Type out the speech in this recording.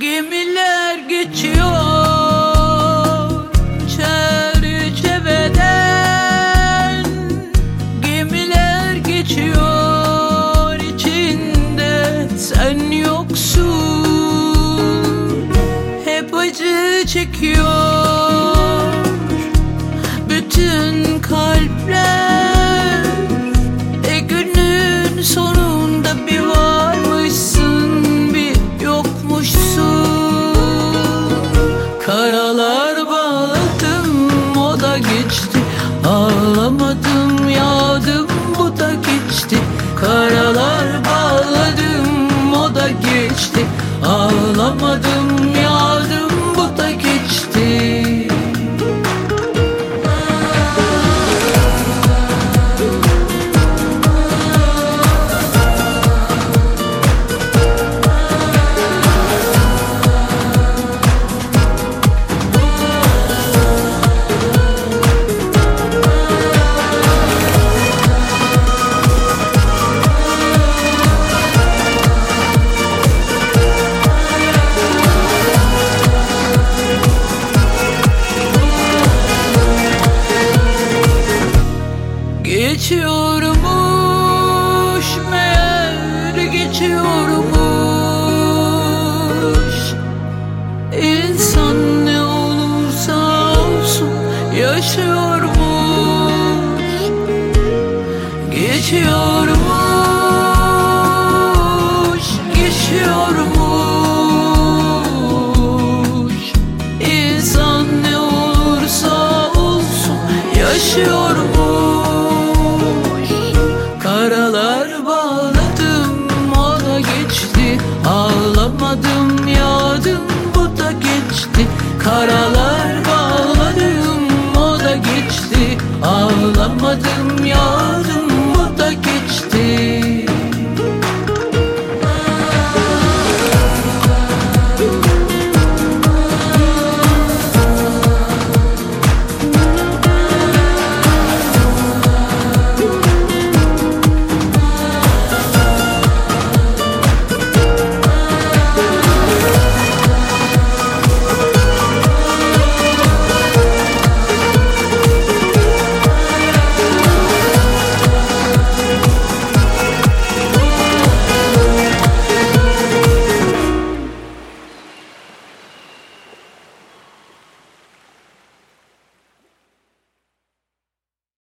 Gemiler geçiyor çerçeveden Gemiler geçiyor içinde sen yoksun. Hep acı çekiyor Ağlamadım yağdım bu da geçti. Karalar bağladım o da geçti. Ağlamadım yaşıyormuş. Karalar bağladım o da geçti. Ağlamadım yağdım bu da geçti. Karalar